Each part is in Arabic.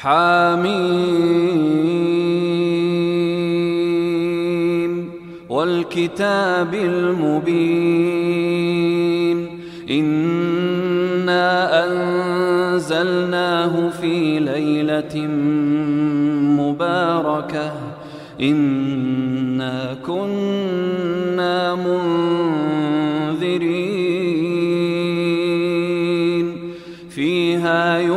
حاميم والكتاب المبين إنا أنزلناه في ليلة مباركة إنا كنا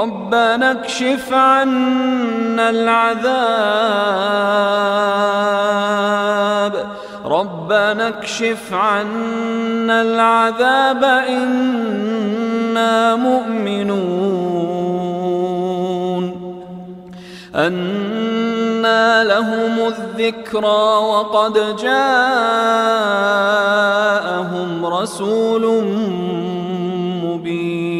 ربنا اكشف عنا العذاب. ربنا اكشف عنا العذاب. إنا مؤمنون. أنى لهم الذكرى وقد جاءهم رسول مبين.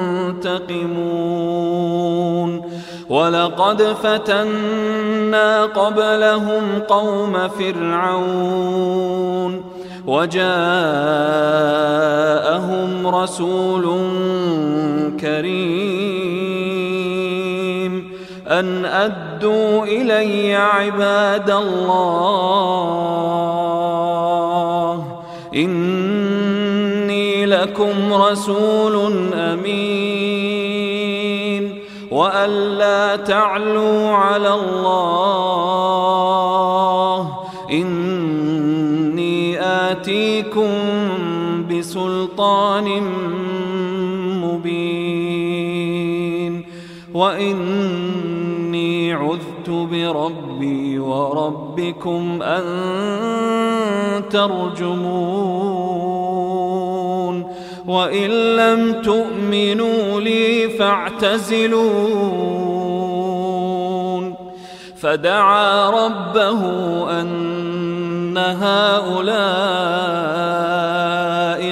منتقمون ولقد فتنا قبلهم قوم فرعون وجاءهم رسول كريم. أن أدوا إلي عباد الله إني لكم رسول أمين وأن لا تعلوا على الله. إني آتيكم بسلطان مبين. وإني عذت بربي وربكم أن ترجمون. وإن لم تؤمنوا لي فاعتزلون. فدعا ربه أن هؤلاء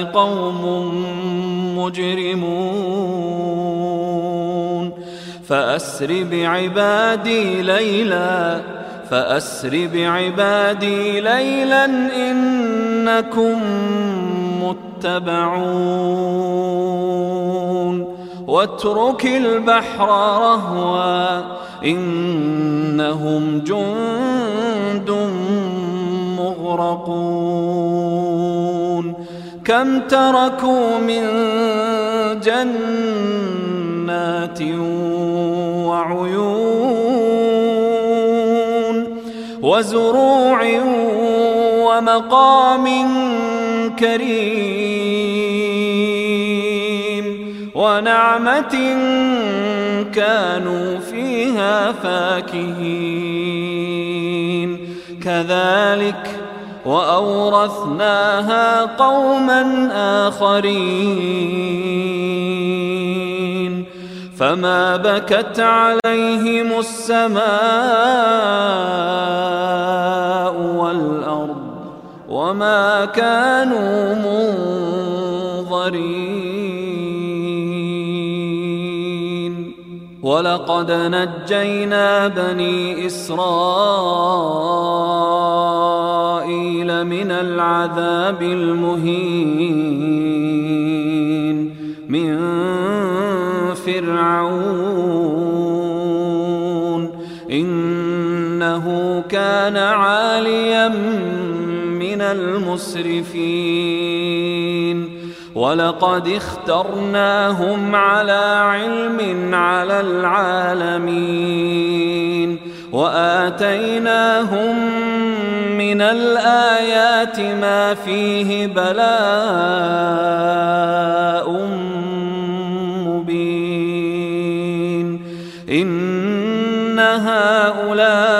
قوم مجرمون. فأسر بعبادي ليلا فأسر بعبادي ليلا إنكم متبعون واترك البحر رهوا إنهم جند مغرقون. كم تركوا من جنات وعيون وزروع ومقام كريم ونعمة كانوا فيها فاكهين. كذلك وأورثناها قوما آخرين. فما بكت عليهم السماء والأرض وما كانوا منظرين. ولقد نجينا بني إسرائيل من العذاب المهين من فرعون المسرفين. ولقد اخترناهم على علم على العالمين. وآتيناهم من الآيات ما فيه بلاء مبين. إن هؤلاء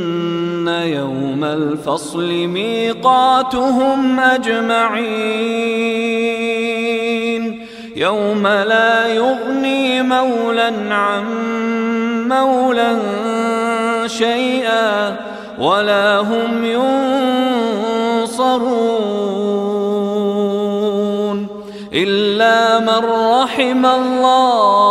يوم الفصل ميقاتهم أجمعين. يوم لا يغني مولا عن مولا شيئا ولا هم ينصرون إلا من رحم الله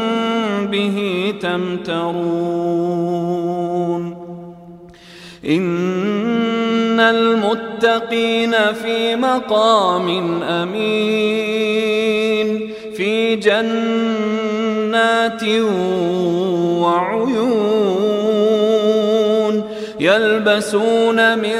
به تمترون. إن المتقين في مقام أمين في جنات وعيون يلبسون من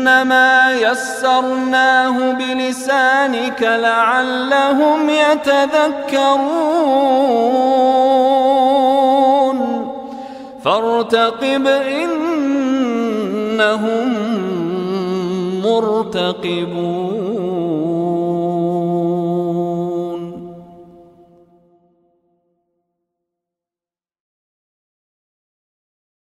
إنما يسرناه بلسانك لعلهم يتذكرون. فارتقب إنهم مرتقبون.